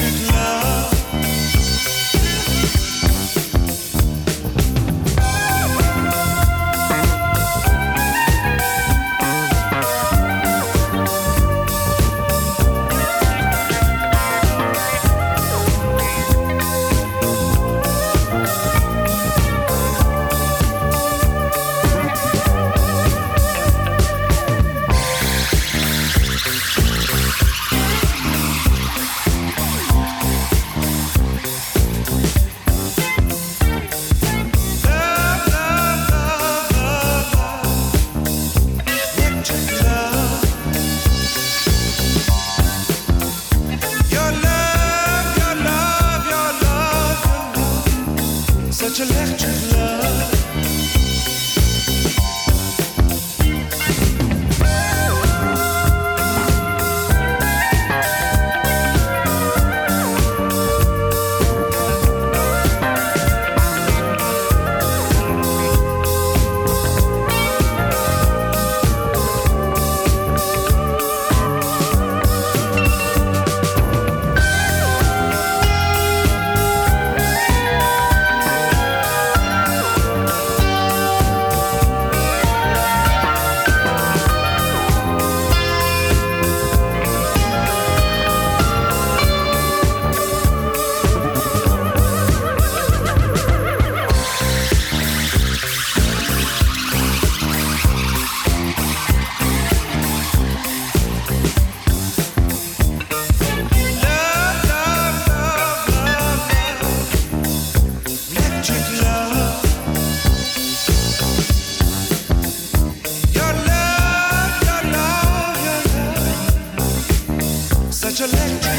took love. Intellect